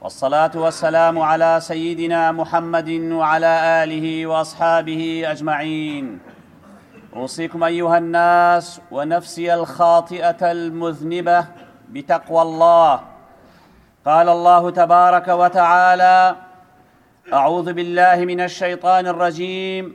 والصلاة والسلام على سيدنا محمد وعلى آله وأصحابه أجمعين أوصيكم أيها الناس ونفسي الخاطئة المذنبة بتقوى الله قال الله تبارك وتعالى أعوذ بالله من الشيطان الرجيم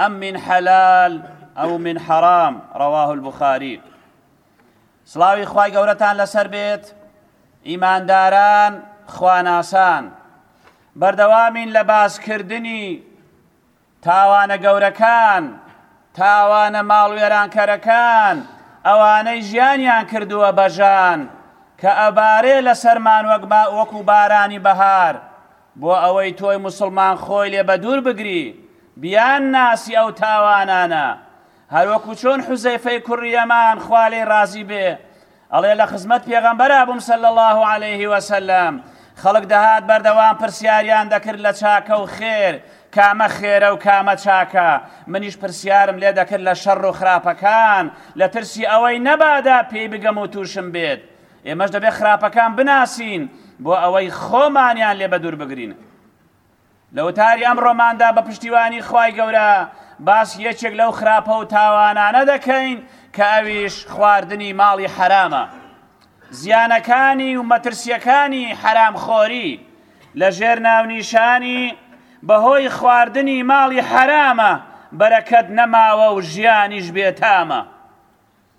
ئەم من حەلال ئەو من حەرام ڕەواه البخاری سڵاوی خوای گەورەتان لەسەر بێت ئیمانداران خواناسان بەردەوامین لە باسکردنی تاوانە گەورەکان تاوانە ماڵوێرانکەرەکان ئەوانەی ژیانیان کردووە بەژان کە ئەبارێ لەسەرمان وەک وەکو بارانی بەهار بۆ ئەوەی تۆی موسڵمان خۆی لێ بەدوور بگری بیان ناسی ئەو تاوانانە هەروەکو چۆن حوزەیفەی کوڕی یەمان خوا لێی ڕازی بێ ئەڵێ لە خزمەت پێغەمبەرا بووم صلی الله علیه وسلم خەڵک دەهات بەردەوام پرسیاریان دەکرد لە چاکە و خێر کامە خێرە و کامە چاکە منیش پرسیارم لێ دەکرد لە شەڕ و خراپەکان لە ترسی ئەوەی نەبادا پێی بگەم و تووشم بێت ئێمەش دەبێت خراپەکان بناسین بۆ ئەوەی خۆمانیان لێ بەدوور بگرین لە وتاری ئەمڕۆماندا بە پشتیوانی خوای گەورە باس یەکێک لەو خراپە و تاوانانە دەکەین کە ئەویش خواردنی ماڵی حەرامە زیانەکانی و مەترسیەکانی حەرامخۆری لە ژێر ناونیشانی بەهۆی خواردنی ماڵی حەرامە بەرەکەت نەماوە و ژیانیش بێتامە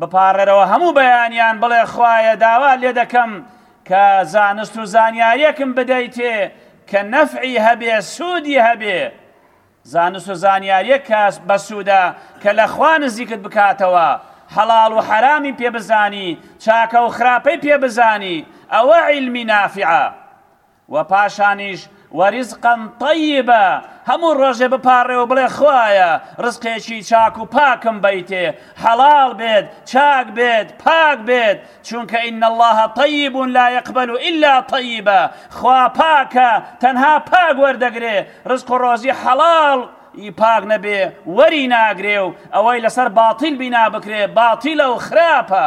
بپاڕێرەوە هەموو بەیانیان بڵێ خوایە داوات لێ دەکەم کە زانست و زانیاریەکم بدەیتێ کە نەفعی هەبێ سوودی هەبێ زانست و زانیاریەک کە بەسوودە کە لە خوا نزیکت بکاتەوە حەڵاڵ و حەرامی پێ بزانی چاکە و خراپەی پێ بزانی ئەوە عیلمی نافعە وە پاشانیش وەریزقا طیبا هەموو ڕۆژێ بپاڕێ و بڵێ خوایە ڕزقێکی چاک و پاکم بەیتێ حەڵاڵ بێت چاک بێت پاک بێت چونکە ان اللە طیب لا یقبل الا طیبا خوا پاکە تەنها پاک وەردەگرێ ڕزق و ڕۆزی حەڵاڵ ی پاک نەبێ وەری ناگرێ و ئەوەی لەسەر باتیل بینا بکرێ باتیلە و خراپە.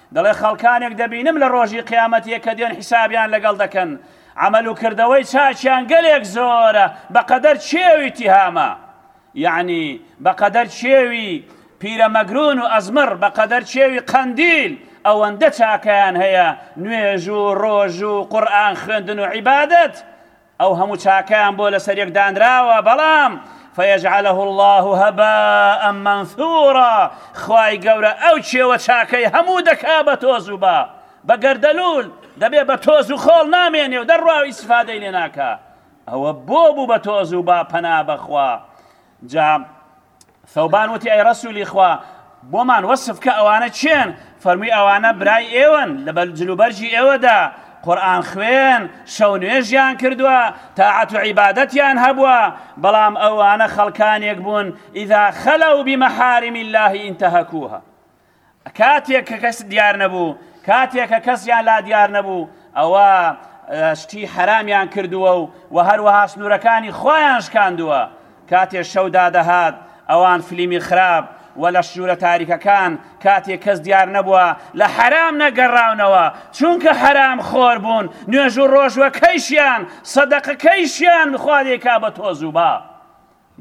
دەڵێ خەڵکانێک دەبینم لە ڕۆژی قیامەتێ کە دێن حیسابیان لەگەڵ دەکەن عەمەل و کردەوەی چاکیان گەلێک زۆرە بەقەدەر چێوی تیهامە یەعنی بەقەدەر چێوی پیرەمەگرون و ئەزمڕ بەقەدەر چێوی قەندیل ئەوەندە چاکەیان هەیە نوێژ و ڕۆژ و قورئان خوێندن و عیبادەت ئەو هەموو چاکەیان بۆ لەسەر یەک دانراوە بەڵام فیجعله الله هەباء منثورا خوای گەورە ئەو چێوە چاکەی هەموو دەکا بە تۆز و بە بە گەردەلول دەبێ بە تۆز و خۆڵ نامێنێ و دەڕوا و ئیسفادەی لێ ناکا ئەوە بۆ بوو بە تۆز و با پەنا بەخوا جا ثەوبان وتی ئەی ڕەسوولی خوا بۆمان وەسف کە ئەوانە چێن فەرمووی ئەوانە برای ئێوەن لە جلوبەرگی ئێوەدا قورئان خوێن شەو نوێژیان کردووە تاعەت و عیبادەتیان هەبووە بەڵام ئەوانە خەڵکانێک بوون ئیدا خەلەو بمەحارم الله انتهکوها کاتێک کە کەست دیار نەبوو، کاتێک کە کەسیان لا دیار نەبوو، ئەوا شتی حەرامیان کردووە و وە هەروەها سنوورەکانی خوایان شکاندووە. کاتێ شەو دادەهات، ئەوان فلیمی خراپ و لە ژوورە تاریکەکان کاتێ کەس دیار نەبووە، لە حەرام نەگەڕاونەوە، چونکە حەرام خۆر بوون، نوێژ و ڕۆژوەکەیشیان، سەدەقەکەیشیان، خوا دەیکا بە تۆز و با.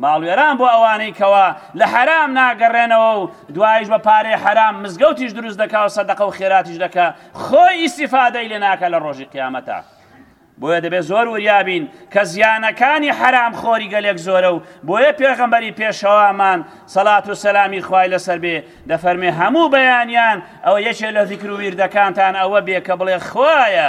ماڵوێران بۆ ئەوانەی کەوا لە حەرام ناگەڕێنەوە و دوایش بە پارەی حەرام مزگەوتیش دروست دەکا و سەدەقە و خێراتیش دەکا خۆی ئیستیفادەی لێ ناکا لە ڕۆژی قیامەتا بۆیە دەبێت زۆر وریابین کە زیانەکانی حرام خۆری گەلێک زۆرە و بۆیە پێغەمبەری پێشەوامان سەلات و سەلامی خوای لەسەر بێ دەفەرمێ هەموو بەیانیان ئەوە یەکێ لە ذیکر و ویردەکانتان ئەوە بێ کە بڵێ خوایە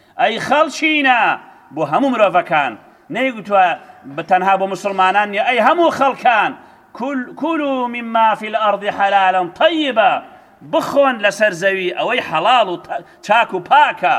ئەی خەڵکینە بۆ هەموو مرۆڤەکان نەیگوتوە تەنها بۆ موسڵمانان نیە ئەی هەموو خەڵکان کول کولو مما فی الارض حلالا طیبا بخۆن لەسەر زەوی ئەوەی حەڵاڵ و چاک و پاکە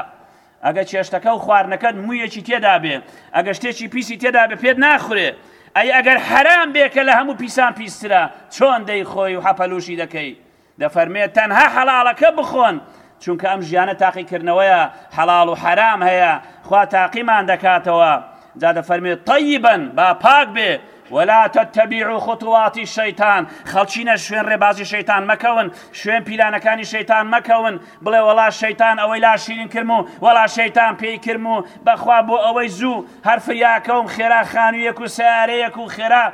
ئەگە چێشتەکە و خواردنەکەت مویەکی تێدابێ ئەگە شتێکی پیسی تێدابێ پێت ناخورێ ئەی ئەگەر حەرام بێ کە لە هەموو پیسان پیسترە چۆن دەیخۆی و حەپەلوشی دەکەی دەفەرمێت تەنها حەڵاڵەکە بخۆن چونکە ئەم ژیانە تاقیکردنەوەیە حەڵاڵ و حەرام هەیە خوا تاقیمان دەکاتەوە جا دەفەرمێت طیبن با پاک بێ ولا تتبعوا خطوات الشیطان خەڵچینە شوێن ڕێبازی شەیتان مەکەون شوێن پیلانەکانی شەیتان مەکەون بڵێ وڵا شەیتان ئەوەی لا شیرین کرم و وڵا شەیتان پێی کرم و بەخوا بۆ ئەوەی زوو هەر فریاکەوم خێرا خانوویەک و سیارەیەک و خێرا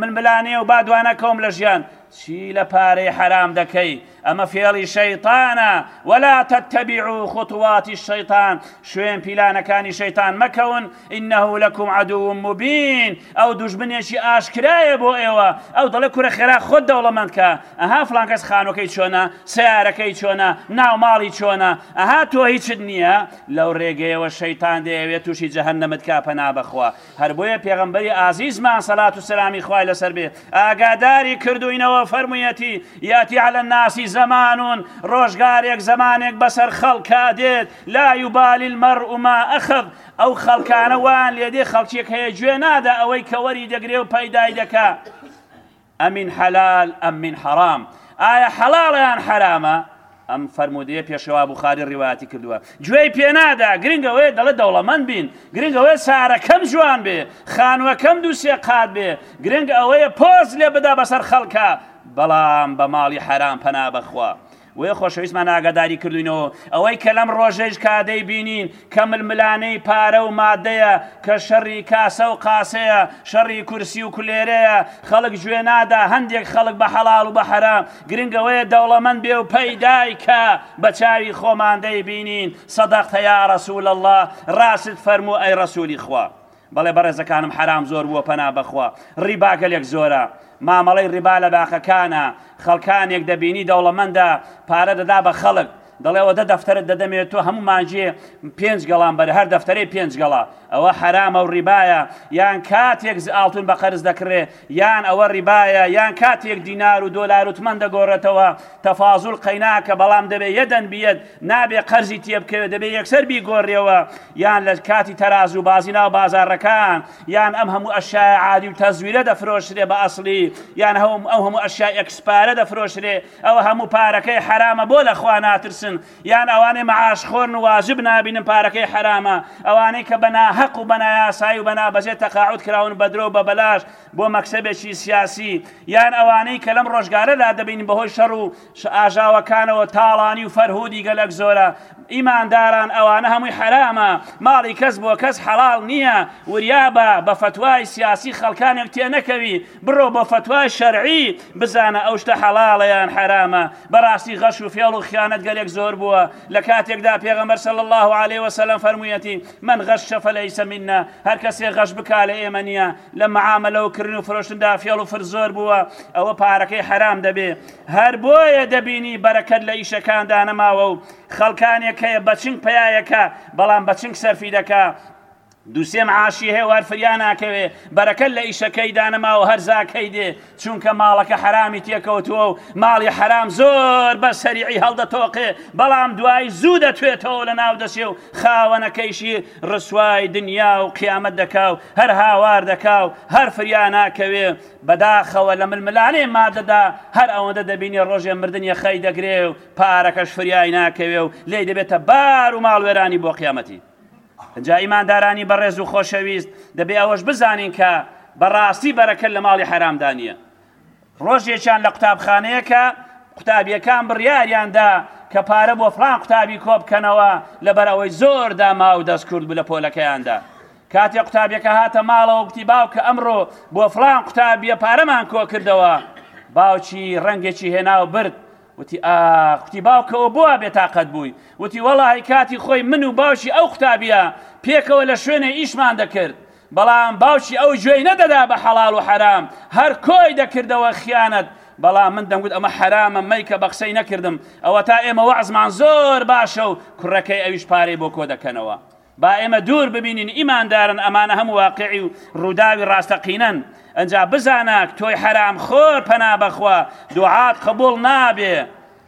من ملانێ و بادوانەکەم لە ژیان چی لە پارەی حەرام دەکەی ئەمە فێڵی شەیتانە ولا تتبعو خطوات الشیطان شوێن پیلانەکانی شەیتان مەکەون انه لکم عدو مبین ئەو دوژمنێکی ئاشکرایە بۆ ئێوە ئەو دەڵێ کورە خێرا خۆت دەوڵەمەند کە ئەها فلانکەس خانوەکەی چۆنە سیارەکەی چۆنە ناو ماڵی چۆنە ئەها تۆ هیچت نییە لەو ڕێگەیەوە شەیتان دەیەوێت تووشی جەهەنەمت کا پەنا بەخوا هەر بۆیە پێغەمبەری ئازیزمان سەلات و سەلامی خوای لەسەر بێ ئاگاداری کردوینەوە فەرموویەتی یاتی على الناس زمان ڕۆژگارێک زمانێک بەسەر خەڵکا دێت لا یبالی المرء ما اخذ ئەو خەڵکانە وان لێدێ خەڵکێک هەیە گوێ نادا ئەوەی کە وەری دەگرێ و پەیدای دەکا ئە من حەلال ئەم من حەڕام، ئایا حەڵاڵە یان حەرامە؟ ئەم فەرموودەیە پێشەوا بوخاری ڕیوایەتی کردووە، گوێی پێ نادا، گرنگ ئەوەیە دەڵێت دەوڵەمەند بین، گرنگ ئەوەیە سارەکەم جوان بێ، خانووەکەم دوو سێ قات بێ، گرنگ ئەوەیە پۆز لێ بدا بەسەر خەڵکا، بەڵام بە ماڵی حەرام پەنا بەخوا بۆیە خۆشەویستمان ئاگاداری کردووینەوە ئەوەی کە لەم ڕۆژەیش کا دەیبینین کە ململانێی پارە و مادەیە کە شەڕی کاسە و قاسەیە شەڕی کورسی و کولێرەیە خەڵک گوێ نادا هەندێک خەڵک بە حەڵاڵ و بە حەرام گرنگەوەیە دەوڵەمەند بێ و پەیدای کە بە چاوی خۆمان دەیبینین سەدەقتە یا رسول اللە ڕاستت فەرموو ئەی ڕەسوولی خوا بەڵێ بەڕێزەکانم حەرام زۆر بووە پەنا بەخوا ڕیبا گەلێک زۆرە مامەڵەی ڕیبا لە باخەکانە خەڵکانێک دەبینی دەوڵەمەندە پارە دەدا بە خەڵک دەڵێ وە دە دەفتەرت دەدەمێ تۆ هەموو مانگێ پێنج گەڵان بەرە هەر دەفتەرێ پێنج گەڵا ئەوە حەرامە و ڕیبایە یان کاتێک زئاڵتون بە قەرز دەکڕێ یان ئەوە ڕیبایە یان کاتێک دینار و دۆلار و تمەن دەگۆڕێتەوە تەفازول قەیناکە بەڵام دەبێ یەدەن بیەد نابێ قەرزی تێ بکەوێ دەبێ یەکسەر بیگۆرێوە یان لە کاتی تەرازوو بازی ناو بازاڕەکان یان ئەم هەموو ئەشیای عادی و تەزویرە دەفرۆشرێ بە ئەسڵی یان هەوم ئەو هەموو ئەشیای ئەکسپایرە دەفرۆشرێ ئەوە هەموو پارەکەی حەرامە بۆ لە خوا ناترسن یان ئەوانەی مەعاش خۆرن و واجب نابینن پارەکەی حەرامە ئەوانەی کە بەناهەق و بەنایاسایی و بەنابەجێ تەقاعود کراون بە درۆ بە بەلاش بۆ مەکسەبێکی سیاسی یان ئەوانەی کە لەم ڕۆژگارەدا دەبین بەهۆی شەڕ و ئاژاوەکانەوە تاڵانی و فەرهودی گەلەک زۆرە ئیمانداران ئەوانە هەمووی حەرامە ماڵی کەس بۆ کەس حەڵال نییە وریابە بە فتوای سیاسی خەڵکانێک تێ نەکەوی بڕۆ بۆ فتوای شەرعی بزانە ئەو شتە حەڵاڵەیان حەرامە بەڕاستی غەش و فێڵ و خیانەت گەلێک زۆر بووە لە کاتێکدا پێغەمبەر صلی اللە علیە وسلم فەرموویەتی من غش فلیس منا هەر کەسێ غەش بکا لە ئێمە نییە لە معاملە و کردن و فرۆشتندا فێڵ و فر زۆر بووە ئەوە پارەکەی حرام دەبێ هەر بۆیە دەبینی بەرەکەت لە ئیشەکاندا نەماوە و خەڵکانێک هەیە بەچنگ پیایەکە بەڵام بەچنگ سەرفی دەکا دوسێ معاشی هەیە وار فریا ناکەوێ بەرەکەت لە ئیشەکەی دانەما و هەرزاک هەی دێ چونکە ماڵەکە حرامی تێکەوتووە و ماڵی حرام زۆر بە سەریعی هەڵدەتۆقێ بەڵام دوایی زوو دەتوێتەوە لە ناو دەچێ و خاوەنەکەیشی ڕسوای دنیا و قیامەت دەکا و هەر هاوار دەکا و هەر فریا ناکەوێ بەداخەوە لە ململانێ مادەدا هەر ئەوەندە دەبینێ ڕۆژێ مردن یەخەی دەگرێ و پارەکەش فریای ناکەوێ و لێی دەبێتە بار و ماڵوێرانی بۆ قیامەتی جا ئیماندارانی بەڕێز و خۆشەویست دەبێ ئەوەش بزانین کە بەڕاستی بەرەکەت لە ماڵی حەرامدا نییە ڕۆژێکیان لە قوتابخانەیەکە قوتابیەکان بڕیاریان دا کە پارە بۆ فلان قوتابی کۆ بکەنەوە لەبەر ئەوەی زۆر داما و دەست کورد بوو لە پۆلەکەیاندا کاتێ قوتابیەکە هاتە ماڵەوە گوتی باوکە ئەمڕۆ بۆ فلان قوتابیە پارەمان کۆ کردەوە باوکی ڕەنگێکی هێنا و برد وتی ئا کوتی باوکەوە بۆ وا بێتاقەت بووی؟ وتی وەڵاهی کاتی خۆی من و باوکی ئەو قوتابییە پێکەوە لە شوێنێ ئیشمان دەکرد، بەڵام باوکی ئەو گوێی نەدەدا بە حەڵاڵ و حەرام، هەر کۆی دەکردەوە خیانەت، بەڵام من دەمگوت ئەمە حەرامە مەیکە بە قسەی نەکردم، ئەوەتا ئێمە وەعزمان زۆر باشە و کوڕەکەی ئەویش پارەی بۆ کۆ دەکەنەوە. با ئێمە دوور ببینین ئیماندارن ئەمانە هەموو واقعی و ڕووداوی ڕاستەقینەن ئەجا بزانە تۆی حەرام خۆر پەنا بەخوا دوعات قبول نابێ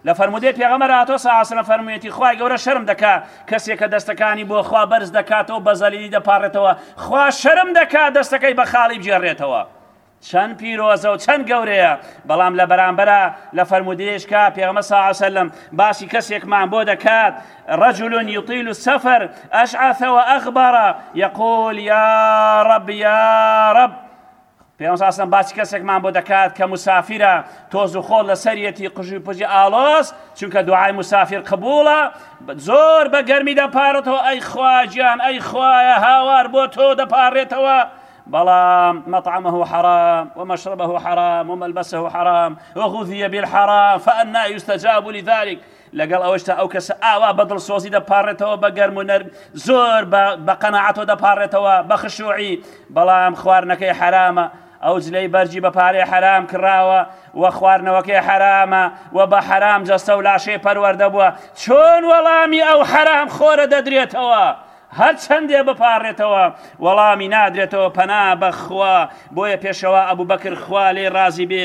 لە فەرمودەی پێغەمبەر هاتۆ ساسنە فەرموویەتی خوای گەورە شەرم دەکا کەسێک کە دەستەکانی بۆ خوا بەرز دەکاتەوە بە زەلیلی دەپاڕێتەوە خوا شەرم دەکا دەستەکەی بە خاڵی بگێڕێتەوە چەند پیرۆزە و چەند گەورەیە، بەڵام لە بەرامبەرا لە فەرموودەیەشکا پێغەمبەر صلی اللە علیەوسەلەم باسی کەسێکمان بۆ دەکات، رجل یطیل السفر اشعث و اغبر یقول یا رب یا رب پێغەمبەر صلی اللە علیەوسەلەم باسی کەسێکمان بۆ دەکات کە مسافرە تۆز و خۆڵ لەسەریەتی قژی پزی ئاڵۆز چونکە دوعای مسافر قبوڵە زۆر بە گەرمی دەپارێتەوە ئەی خواجیان ئەی خوایە هاوار بۆ تۆ دەپارێتەوە بەڵام، مطعمه حرام ومشربه حرام وملبسه حرام وغذی بالحرام فانا یستجاب لذلک، لەگەڵ ئەوەیشدا ئەو کەسە ئاوا بە دڵسۆزی دەپاڕێتەوە بە گەرم و نەرم، زۆر بە بە قەناعەتەوە دەپاڕێتەوە بە خشوعی، بەڵام خواردنەکەی حەرامە، ئەو جلەی بەرگی بە پارەی حەرام کڕاوە و خواردنەوەکەی حەرامە و بە حەرام جەستە و لاشەی پەروەردە بووە، چۆن وەڵامی ئەو حەرامخۆرە دەدرێتەوە؟ هەرچەندی بپاڕێتەوە وەڵامی نادرێتەوە پەنا بە خوا بۆیە پێشەوا ئەبوبەکر خوا لێی ڕازی بێ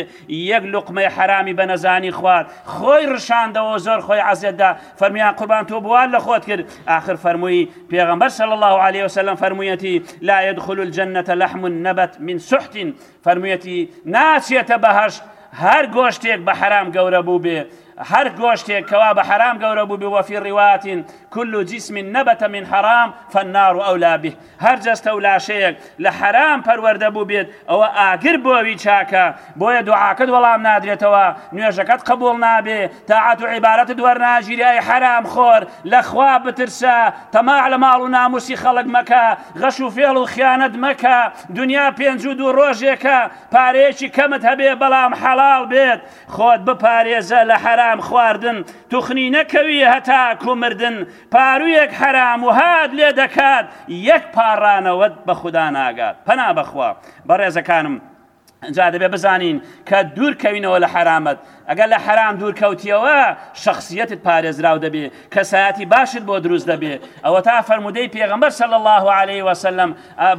یەک لوقمەی حەرامی بە نەزانی خوارد خۆی ڕشاندەوەو زۆر خۆی عەزێت دا فەرمویان قوربان تۆ بوار لە خۆت کرد ئاخر فەرمووی پێغەمبەر صلی اللە علیە وسلم فەرموویەتی لا یدخل الجنە لحم نبت من سحت فەرموویەتی ناچێتە بەهەشت هەر گۆشتێک بە حەرام گەورە بووبێ هەر گۆشتێک کەوا بە حەرام گەورە بووبێ، وەفی ڕوایەت، کل جسم نبت من حرام فالنار اولی به، هەر جەستە و لاشەیەک لە حەرام پەروەردە بووبێت ئەوە ئاگر بۆوی چاکە، بۆیە دوعاکەت وەڵام نادرێتەوە، نوێژەکەت قبوڵ نابێ، تاعەت و عیبادەتت وەرناگیرێ، ئەی حەرام خۆر لە خوا بترسە، تەماع لە ماڵ و ناموسی خەڵک مەکە، غەش و فێڵ و خیانەت مەکە، دونیا پێنج و دوو ڕۆژێکە، پارەیەکی کەمت هەبێ بەڵام حەڵاڵ بێت، خۆت بپارێزە لە حەرام خواردن توخنی نەکەوی هەتاکو مردن پارویەک حەرام وهات لێ دەکات یەک پاڕانەوەت بە خودا ناگات پەنا بەخوا بەڕێزەکانم جا دەبێ بزانین کە دوور کەوینەوە لە حەرامەت ئەگەر لە حەرام دوور کەوتیەوە شخصیەتت پارێزراو دەبێ کەسایەتی باشت بۆ دروست دەبێ ئەوە تا فەرمودەی پێغمبەر صلی الله عليه وسلم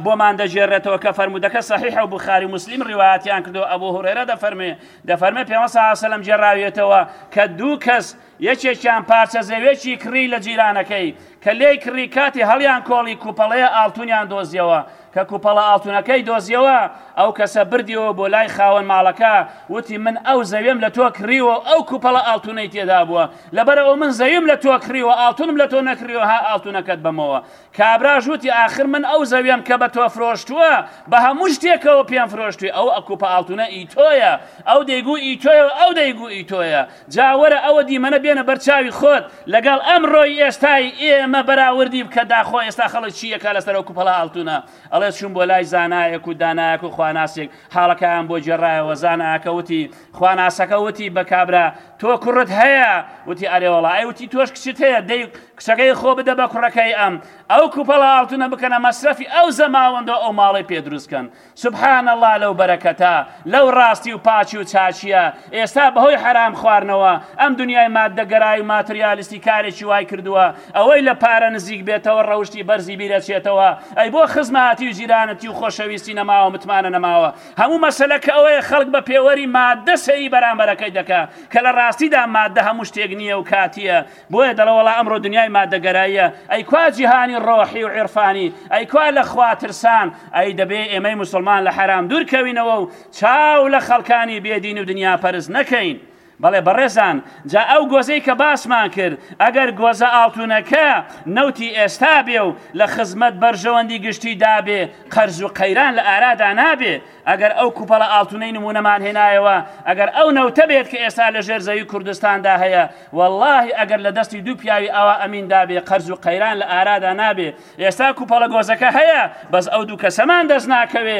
بۆمان دەگێڕێتەوە کە فەرمودەکە صحیح و بخاری مسلم ڕیواتیان کردو ئەبو هريرە دەفەرمێ دەفەرمێت پێغەمبەر صلی اللە علیە و سەلەم گێڕاویەتەوە کە دوو کەس یەکێکیان پارچە زەوێکی کڕی لە جیرانەکەی کە لێی کڕی کاتی هەڵیان کۆڵی کوپەڵەیە ئاڵتونیان دۆزیەوە کە کوپەڵە ئاڵتونەکەی دۆزیەوە ئەو کەسە بردیەوە بۆ لای خاوەن ماڵەکە وتی من ئەو زەوێم لە تۆ کڕیوە و ئەو کوپەڵە ئاڵتونەی تێدا بووە لەبەرئەوە من زەویم لە تۆ کڕیوە ئاڵتونم لە تۆ نەکڕیوە ها ئاڵتونەکەت بەمەوە کابراش وتی ئاخر من ئەو زەویەم کە بە تۆ فرۆشتووە بە هەموو شتێکەوە پێم فرۆشتوی ئەو ئەکوپە ئاڵتونە ئی تۆیە ئەو دەیگو ئی تۆیە و ئەو دەیگو ئی تۆیە جا وەرە ئەوە دیمەنە بێنە بەر چاوی خۆت لەگەڵ ئەمڕۆی ئێستای ئێمە بەراوردی بکە داخۆ ئێستا خەڵک چی ئەکا لەسەر ئەو کوپەڵە ئاڵتونە ئەڵێ چووم بۆ لای زانایەک و دانایەک و خواناسێک حاڵەکەیان بۆ گێڕایەوە زانایەکە وتی خواناسەکە وتی بە کابرا تۆ کوڕت هەیە وتی ئەرێوەڵا ئەی وتی تۆش کچت هەیە دەی کچەکەی خۆ بدە بە کوڕەکەی ئەم ئەو کوپەڵە ئاڵتونە بکەنە مەسرەفی ئەو زەماوەندە ئەو ماڵی پێ دروستکەن سبحان الله لەو بەرەکەتە لەو ڕاستی و پاچی و چاچیە ئێستا بەهۆی حرام خواردنەوە ئەم دنیای مادەگەرای و ماتریالیستی کارێکی وای کردووە ئەوەی لە پارە نزیک بێتەوە ڕەوشی بەرزی بیرەچێتەوە ئەی بۆ خزمەتی و جیرانەتی و خۆشەویستی نەماوە متمانە نەماوە هەموو مەسەلەکە ئەوەیە خەڵک بە پێوەری ماددە سەیری بەرامبەرەکەی دەکا کە لە ڕاستیدا ماددە هەموو شتێک نییە و کاتییە بۆیە دەڵێ وەڵا ئەمڕۆ دنیای ماددەگەراییە ئەی کوا جیهانی ڕۆحی و عیرفانی ئەی کوا لە خوا ترسان ئەی دەبێ ئێمەی موسڵمان لە حەرام دوور کەوینەوە و چاو لە خەڵکانی بێدین و دنیاپەرست نەکەین بەڵێ بەڕێزان جا ئەو گۆزەی کە باسمان کرد ئەگەر گۆزە ئاڵتونەکە نەوتی ئێستا بێ و لە خزمەت بەرژەوەندی گشتی دابێ قەرز و قەیران لە ئارادا نابێ ئەگەر ئەو کوپەڵە ئاڵتونەی نمونەمان هێنایەوە ئەگەر ئەو نەوتە بێت کە ئێستا لە ژێر زەوی کوردستاندا هەیە وەڵاهی ئەگەر لە دەستی دوو پیاوی ئاوا ئەمین دابێ قەرز و قەیران لە ئارادا نابێ ئێستا کوپەڵە گۆزەکە هەیە بەس ئەو دوو کەسەمان دەست ناکەوێ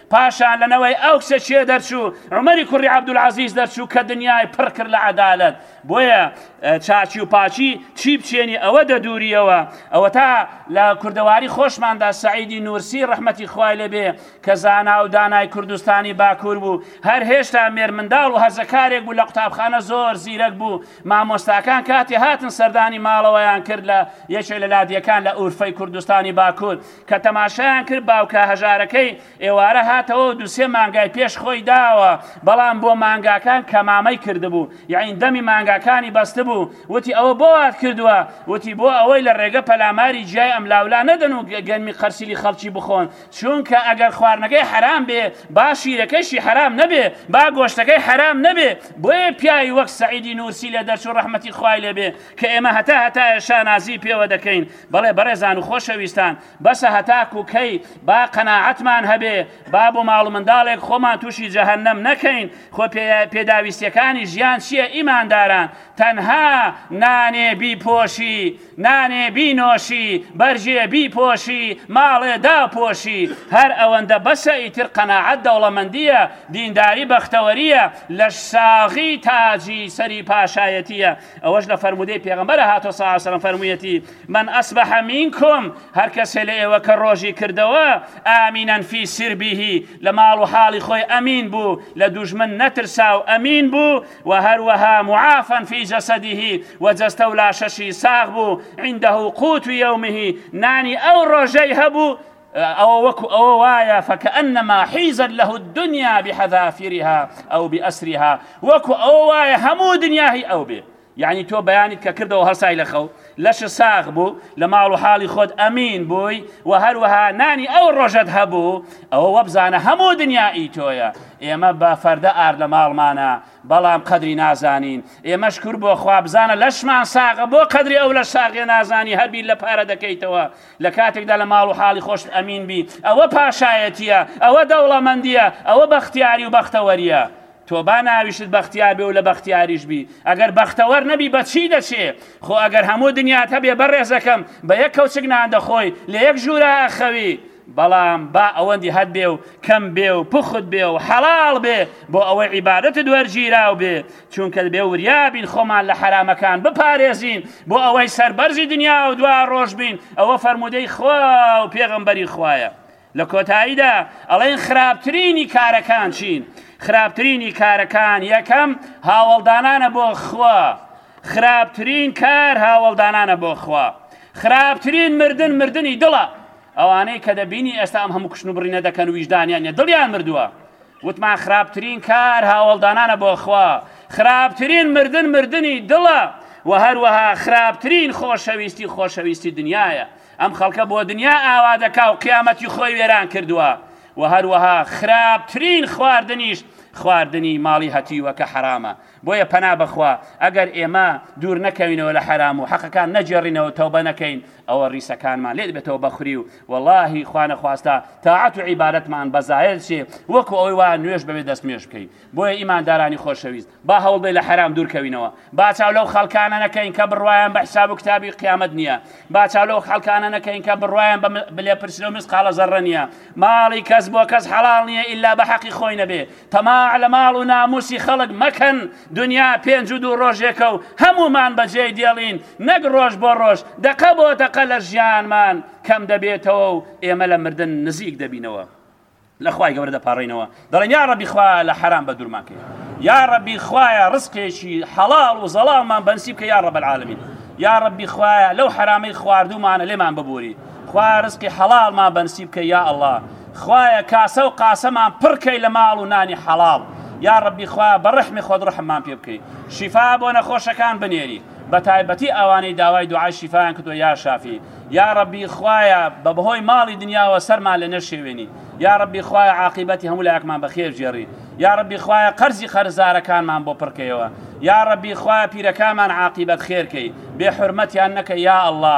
پاشان لە نەوەی ئەو کچە کێ دەرچوو عمەری کوڕی عەبدولعەزیز دەرچوو کە دنیای پڕ کرد لە عەدالەت بۆیە چاچی و پاچی چی بچێنی ئەوە دەدوریەوە ئەوە تا لە کوردەواری خۆشماندا سعیدی نورسی ڕەحمەتی خوای لەبێ کە زانا و دانای کوردستانی باکوور بوو هەر هێشتا مێرمنداڵ و هەرزەکارێک بوو لە قوتابخانە زۆر زیرەک بوو مامۆستاکان کاتی هاتن سەردانی ماڵەوەیان کرد لە یەکێ لە لادیەکان لە ئورفەی کوردستانی باکوور کە تەماشایان کرد باوکە هەژارەکەی ئێوارە هاتەوە دوسێ مانگای پێش خۆی داوە بەڵام بۆ مانگاکان کەمامەی کردبوو یاین دەمی مانگاکانی بەست بوو وتی ئەوە بۆات کردووە وتی بۆ ئەوەی لە ڕێگە پەلاماری جیای ئەم لاولا نەدەن و گەنمی قەرسیلی خەڵکی بخۆن چونکە ئەگەر خواردنەکەی حرام بێ با شیرەکەشی حرام نەبێ با گۆشتەکەی حرام نەبێ بۆیە پیاوی وەک سعیدی نورسی لە دەرچوو ڕحمەتی خوای لێبێ کە ئێمە هەتا هەتایە شانازی پێوە دەکەین بەڵێ بەڕێزان و خۆشەویستان بەسە هەتاکو کەی با قەناعەتمان هەبێ با بۆ ماڵ منداڵێک خۆمان تووشی جەهەنەم نەکەین خۆ پێداویستیەکانی ژیان چییە ئیمانداران تەنها نانێ بیپۆشی نانێ بینۆشی بەرژێ بیپۆشی ماڵێ داپۆشی هەر ئەوەندە بەسە ئیتر قەناعەت دەوڵەمەندیە دینداری بەختەوەریە لەش ساغی تاجی سەری پاشایەتیە ئەوەش لە فەرموودەی پێغەمبەر هاتووە صلی الله علیه وسلم فەرموویەتی من اصبح منکم هەر کەسێ لە ئێوە کە ڕۆژی کردەوە ئامینەن فی سربیه لە ماڵ و حاڵی خۆی ئەمین بوو لە دوژمن نەترسا و ئەمین بوو و هەروەها معافن فی جەسەدیه و جەستە و لاشەشی ساغ بوو عنده قوت یومه نانی ئەو ڕۆژەی هەبوو ئەوە وەکو ئەوە وایە فەکەئەنەما حیزەت لەه الدنیا بحذافرها ئەو بئسرها وەکو ئەوە وایە هەموو دنیاهی ئەو بێ یعنی تۆ بەیانیت کە کردەوە هەڵسای لە خەو لەش ساغ بوو لە ماڵ و حاڵی خۆت ئەمین بووی و هەروەها نانی ئەو ڕۆژەت هەبوو ئەوە وەبزانە هەموو دنیا ئی تۆیە ئێمە بە فەردە ئار لە ماڵمانە بەڵام قەدری نازانین ئێمەش کور بۆ خوابزانە لەشمان ساغە بۆ قەدری ئەو لە ساغێ نازانی هەربییر لە پارە دەکەیتەوە لە کاتێکدا لە ماڵ و حاڵی خۆشت ئەمین بی، ئەوە پاشایەتییە، ئەوە دەوڵەمەندییە، ئەوە بەختیاری و بەختەوەرییە. تۆ با ناویشت بەختیار بێ و لە بەختیاریش بی، ئەگەر بەختەوەر نەبی بە چی دەچێ؟ خۆ ئەگەر هەموو دنیات هەبێ بەڕێزەکەم، بە یەک کەوچک نان دەخۆی، لە یەک ژوورا ئەخەوی، بەڵام با ئەوەندی هەت بێ و کەم بێ و پوخت بێ و حەڵاڵ بێ، بۆ ئەوەی عیبادەتت وەرگیراو بێ، چونکە دەبێ وریا بین خۆمان لە حرامەکان بپارێزین بۆ ئەوەی سەربەرزی دنیا و دوا ڕۆژ بین ئەوە فەرمودەی خوا و پێغمبەری خوایە لە کۆتاییدا ئەڵێن خراپترینی کارەکان چین خراپترینی کارەکان یەکەم هاوڵدانانە بۆ خوا خراپترین کار هاوڵدانانە بۆ خوا خراپترین مردن مردنی دڵە ئەوانەی کە دەبینی ئێستا ئەم هەموو کوشن و بڕینە دەکەن ویژدانیان دڵیان مردووە وتمان خراپترین کار هاوەڵدانانە بۆ خوا، خراپترین مردن مردنی دڵە و هەروەها خراپترین خۆشەویستی خۆشەویستی دنیایە، ئەم خەڵکە بۆ دنیا ئاوا دەکا و قیامەتی خۆی وێران کردووە و هەروەها خراپترین خواردنیش خواردنی ماڵی هەتیوەکە حەرامە. بۆیە پەنا بەخوا ئەگەر ئێمە دوور نەکەوینەوە لە حەرام و حەقەکان نەگێڕینەوە تەوبە نەکەین ئەوە ڕیسەکانمان لێدبێتەوە بە خوری و وەڵاهی خوانەخواستە تاعەت و عیبادەتمان بە زایە دەچێ وەکو ئەوەی وایە نوێژ بەبێ دەست نوێژ بکەین بۆیە ئیماندارانی خۆشەویست با هەوڵبەین لە حەرام دوورکەوینەوە با چاو لەو خەڵکانە نەکەین کە بڕوایان بە حساب و کتابی قیامەت نییە با چاو لەو خەڵکانە نەکەین کە بڕوایان بە بلێپرسینەوە مسقاڵە زەڕە نییە ماڵی کەس بۆ کەس حەڵاڵ نییە ئیلا بە حەقی خۆی نەبێ تەماع لە ماڵ و ناموسی خەڵک مەکەن، دنیا پێنج و دوو ڕۆژێکە و هەموومان بەجێی دێڵین، نەک ڕۆژ بۆ ڕۆژ، دەقە بۆ دەقە لە ژیانمان کەم دەبێتەوە و ئێمە لە مردن نزیک دەبینەوە. لە خوای گەورە دەپاڕێینەوە، دەڵێین یاڕەبی خوایە لە حەرام بەدوورمان کەیە، یاڕەبی خوایە ڕزقێکی حەڵاڵ و زەڵاڵمان بەنسیب کە یاڕەب العالمین، یاڕەبی خوایە لەو حەرامەی خواردوومانە لێمان ببووری، خوایە ڕزقی حەڵاڵمان بەنسیب کەی یا اللە. خوایە کاسەو قاسەمان پڕ کەی لە ماڵ و نانی حەڵاڵ یا ڕەبی خوایە بە ڕەحمی خۆت ڕەحممان پێ بکەی شیفا بۆ نەخۆشەکان بنێری بە تایبەتی ئەوانەی داوای دوعای شیفایان کردوە یا شافی یا ڕەبی خوایە بە بەهۆی ماڵی دنیاوە سەرمان لە نەشێوێنی یا ڕەبی خوایە عاقیبەتی هەموو لایەکمان بە خێر گێڕی یا ڕەبی خوایە قەرزی قەرزارەکانمان بۆ پڕ کەیەوە یا ڕەبی خوایە پیرەکانمان عاقیبەت خێر کەی بێ حورمەتیان نەکەی یا اللە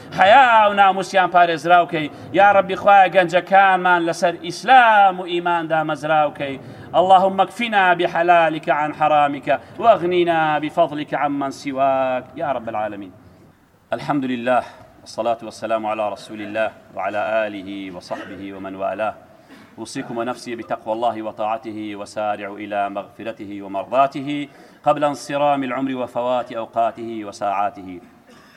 حیا و ناموسیان پارێزر مەزراوکەی یا ڕەبی خوای گەنجەکانمان لەسەر ئیسلام و ئیماندا مەزراوکەی اللهم اكفنا بحلالك عن حرامك واغننا بفضلك عمن سواك يا رب العالمين الحمد لله والصلاة والسلام على رسول الله وعلى آله وصحبه ومن والاه أوصيكم ونفسي بتقوى الله وطاعته وسارعوا إلى مغفرته ومرضاته قبل انصرام العمر وفوات أوقاته وساعاته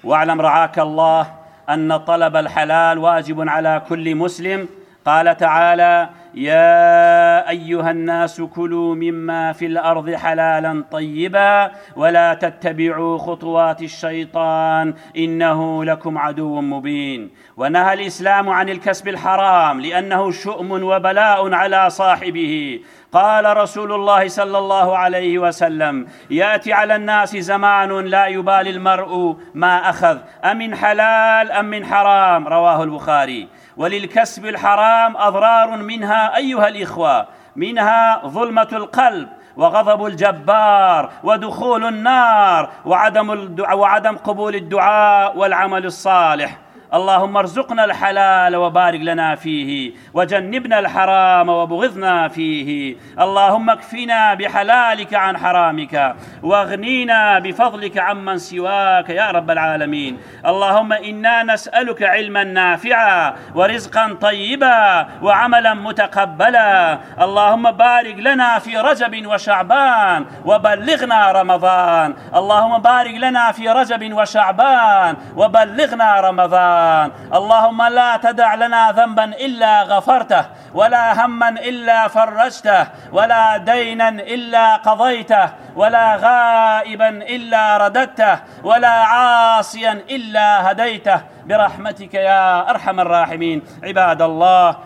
واعلم رعاك الله أن طلب الحلال واجب على كل مسلم قال تعالى يا أيها الناس كلوا مما في الأرض حلالا طيبا ولا تتبعوا خطوات الشيطان إنه لكم عدو مبين ونهى الإسلام عن الكسب الحرام لأنه شؤم وبلاء على صاحبه قال رسول الله صلى الله عليه وسلم ياتي على الناس زمان لا يبالي المرء ما اخذ امن حلال ام من حرام رواه البخاري وللكسب الحرام أضرار منها أيها الإخوة منها ظلمة القلب وغضب الجبار ودخول النار وعدم, وعدم قبول الدعاء والعمل الصالح اللهم ارزقنا الحلال وبارك لنا فيه وجنبنا الحرام وبغضنا فيه اللهم اكفنا بحلالك عن حرامك واغنينا بفضلك عمن سواك يا رب العالمين اللهم إنا نسألك علما نافعا ورزقا طيبا وعملا متقبلا اللهم بارك لنا في رجب وشعبان وبلغنا رمضان اللهم بارك لنا في رجب وشعبان وبلغنا رمضان اللهم لا تدع لنا ذنبا إلا غفرته ولا هما إلا فرجته ولا دينا إلا قضيته ولا غائبا إلا رددته ولا عاصيا إلا هديته برحمتك يا أرحم الراحمين عباد الله